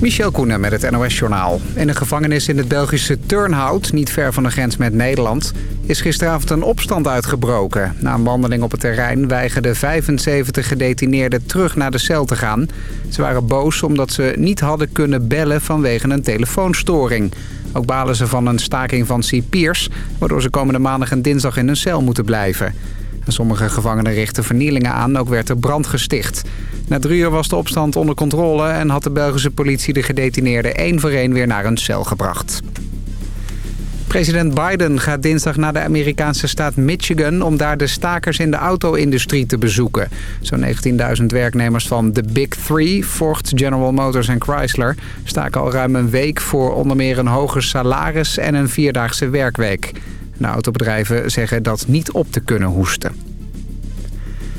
Michel Koenen met het NOS-journaal. In een gevangenis in het Belgische Turnhout, niet ver van de grens met Nederland... is gisteravond een opstand uitgebroken. Na een wandeling op het terrein weigerden 75 gedetineerden terug naar de cel te gaan. Ze waren boos omdat ze niet hadden kunnen bellen vanwege een telefoonstoring. Ook balen ze van een staking van cipiers... waardoor ze komende maandag en dinsdag in hun cel moeten blijven. Sommige gevangenen richten vernielingen aan, ook werd er brand gesticht. Na drie uur was de opstand onder controle en had de Belgische politie de gedetineerden één voor één weer naar hun cel gebracht. President Biden gaat dinsdag naar de Amerikaanse staat Michigan... om daar de stakers in de auto-industrie te bezoeken. Zo'n 19.000 werknemers van de Big Three, Ford, General Motors en Chrysler... staken al ruim een week voor onder meer een hoger salaris en een vierdaagse werkweek. De autobedrijven zeggen dat niet op te kunnen hoesten.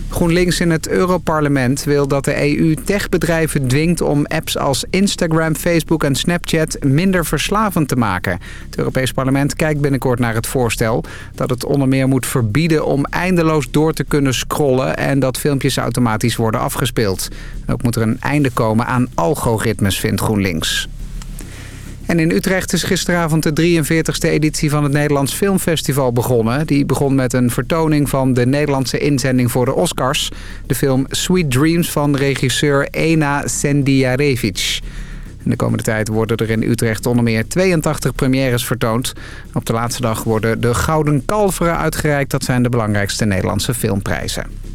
GroenLinks in het Europarlement wil dat de EU techbedrijven dwingt om apps als Instagram, Facebook en Snapchat minder verslavend te maken. Het Europees Parlement kijkt binnenkort naar het voorstel dat het onder meer moet verbieden om eindeloos door te kunnen scrollen en dat filmpjes automatisch worden afgespeeld. Ook moet er een einde komen aan algoritmes, vindt GroenLinks. En in Utrecht is gisteravond de 43e editie van het Nederlands Filmfestival begonnen. Die begon met een vertoning van de Nederlandse inzending voor de Oscars. De film Sweet Dreams van regisseur Ena Sendiarevic. In de komende tijd worden er in Utrecht onder meer 82 premières vertoond. Op de laatste dag worden de Gouden Kalveren uitgereikt. Dat zijn de belangrijkste Nederlandse filmprijzen.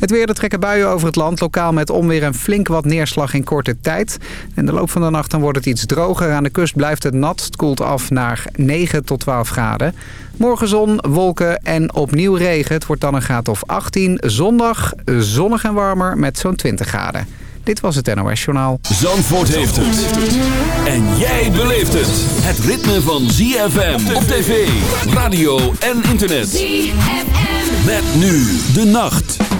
Het weer, er trekken buien over het land. Lokaal met onweer en flink wat neerslag in korte tijd. In de loop van de nacht dan wordt het iets droger. Aan de kust blijft het nat. Het koelt af naar 9 tot 12 graden. Morgen zon, wolken en opnieuw regen. Het wordt dan een graad of 18. Zondag zonnig en warmer met zo'n 20 graden. Dit was het NOS Journaal. Zandvoort heeft het. En jij beleeft het. Het ritme van ZFM op tv, radio en internet. ZFM. Met nu de nacht.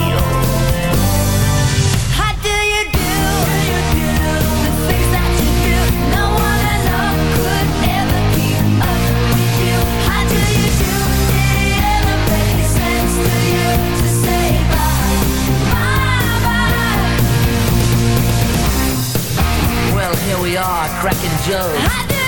we are, cracking Joe.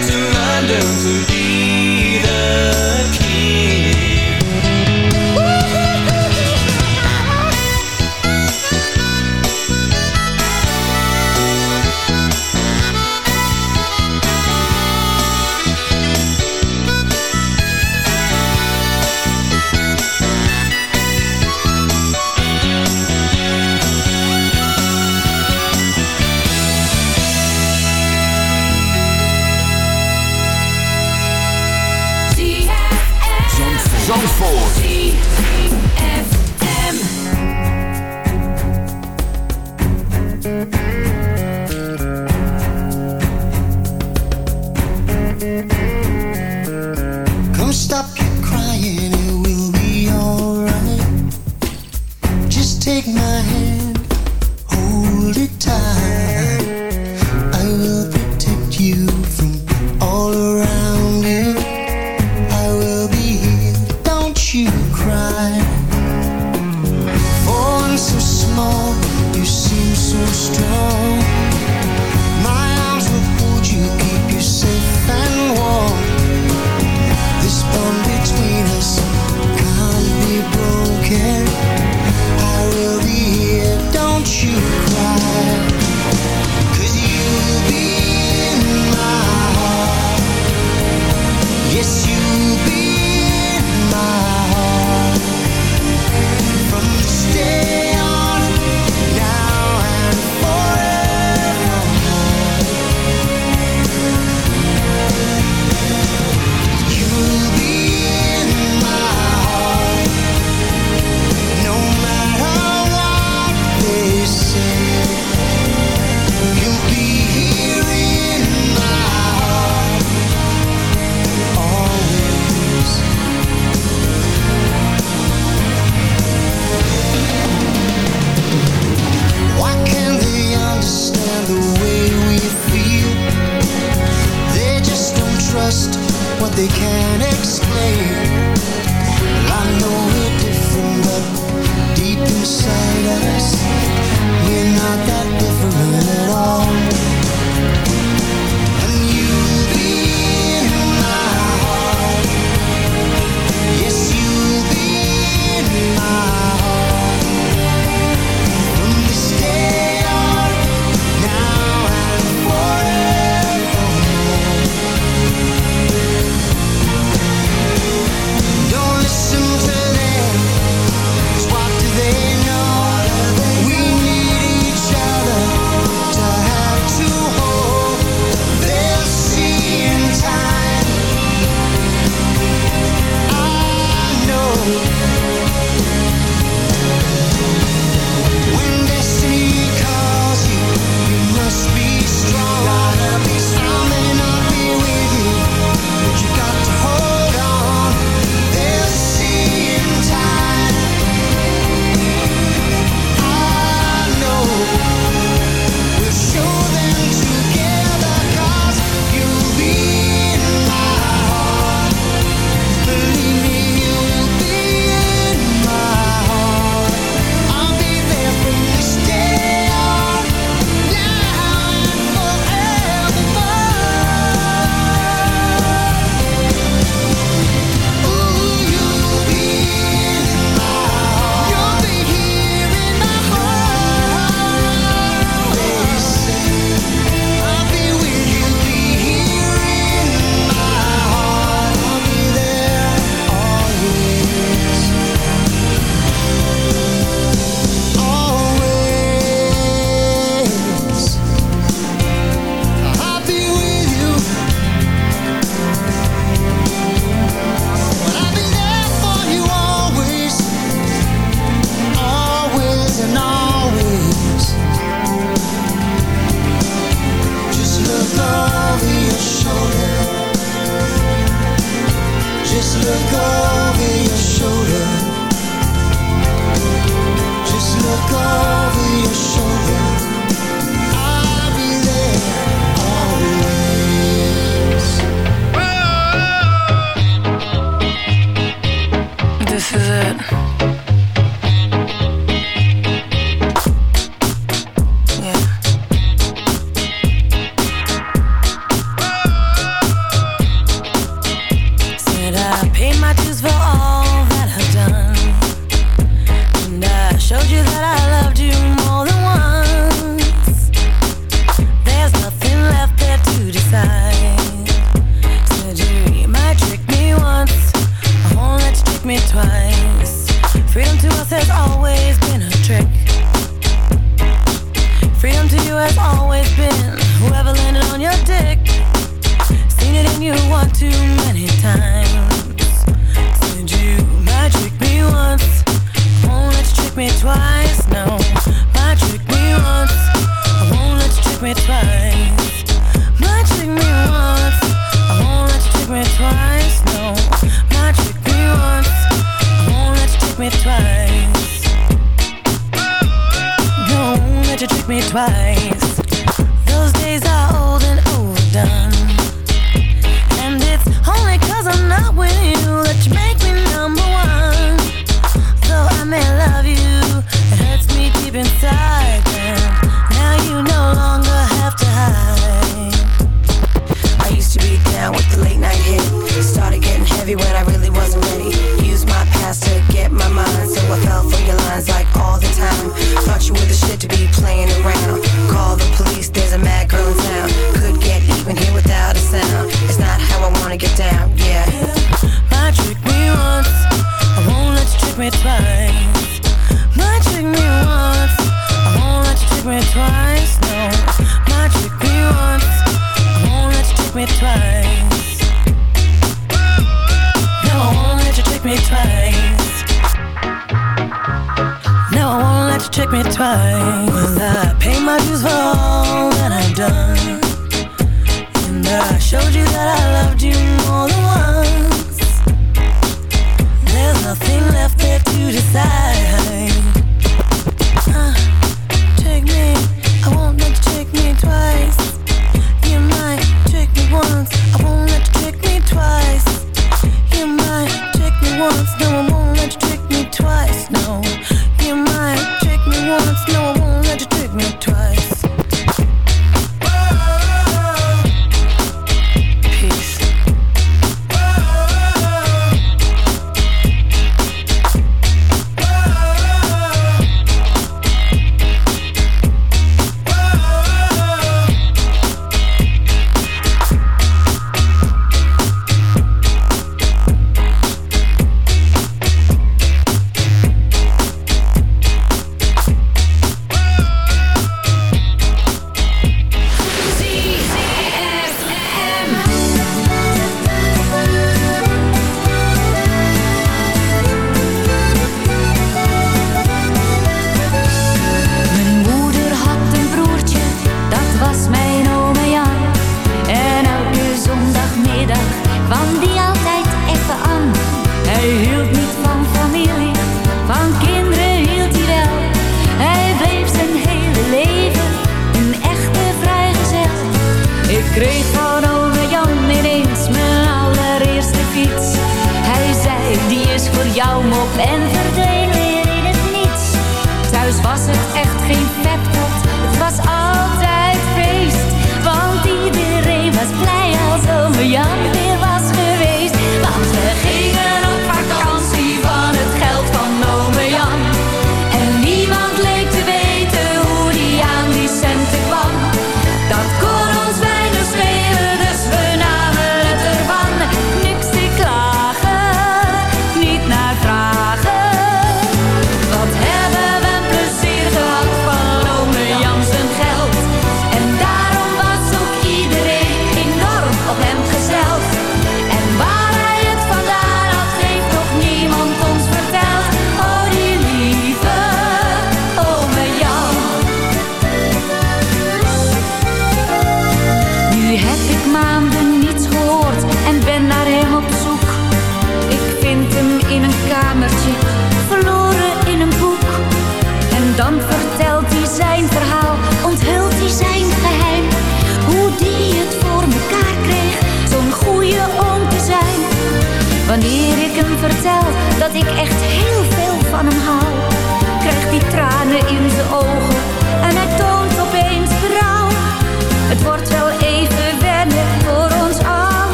down to London. to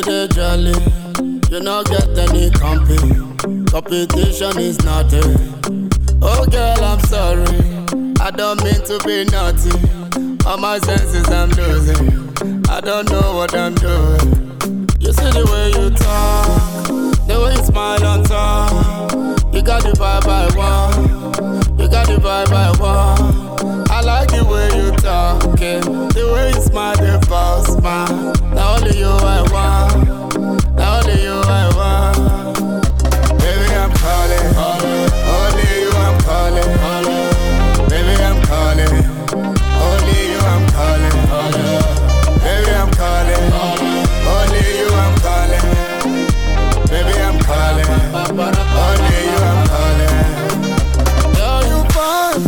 me dey jolly. You no get any company, competition is nothing. Oh girl, I'm sorry, I don't mean to be naughty. All my senses I'm losing. I don't know what I'm doing. You see the way you talk, the way you smile on top. You got the vibe I want. You got the vibe I want. I like the way you talking, the way you smile, the boss man. Now only you I want. Now only you I want. Baby, I'm calling. Only you I'm calling. Baby, I'm calling. Only you I'm calling. Baby, I'm calling. Only you I'm calling. Baby, I'm calling.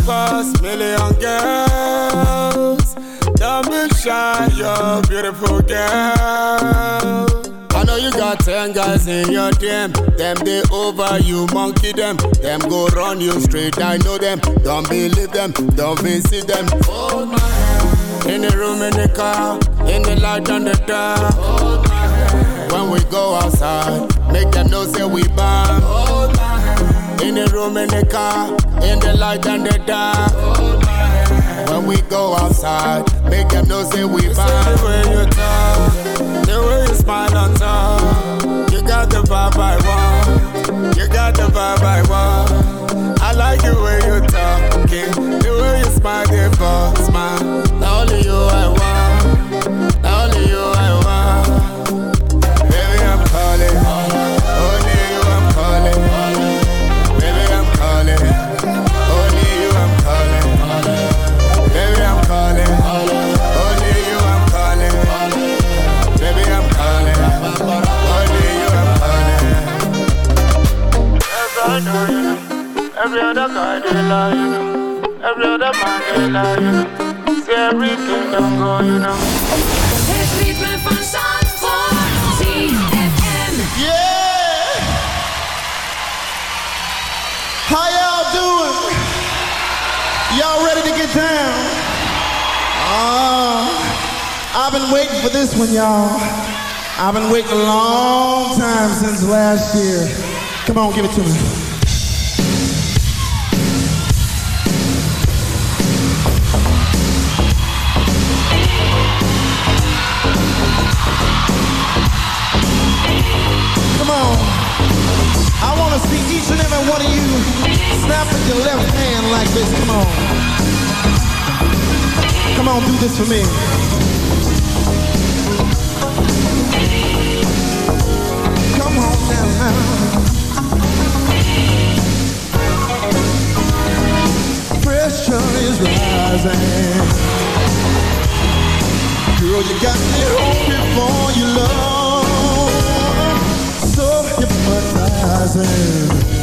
Million girls. Don't be shy, you're beautiful girl. I know you got ten guys in your team. Them they over you, monkey them. Them go run you straight. I know them. Don't believe them. Don't visit them. Hold my hand. In the room, in the car, in the light on the dark. Hold my hand. When we go outside, make them know say we bomb. Hold. In the room, in the car, in the light and the dark. Hold my hand. When we go outside, make them know say we bomb. The way you talk, the way you smile on top. You got the vibe I want. You got the vibe I want. I like the way you talking, the way you smile, the boss they lie, you know. Every other man they lie, you know. See everything don't go, you know. Yeah! How y'all doing? Y'all ready to get down? Uh, I've been waiting for this one, y'all. I've been waiting a long time since last year. Come on, give it to me. One of you snap with your left hand like this. Come on. Come on, do this for me. Come on now. Pressure is rising. Girl, you got me hungry for your love. So hypnotizing.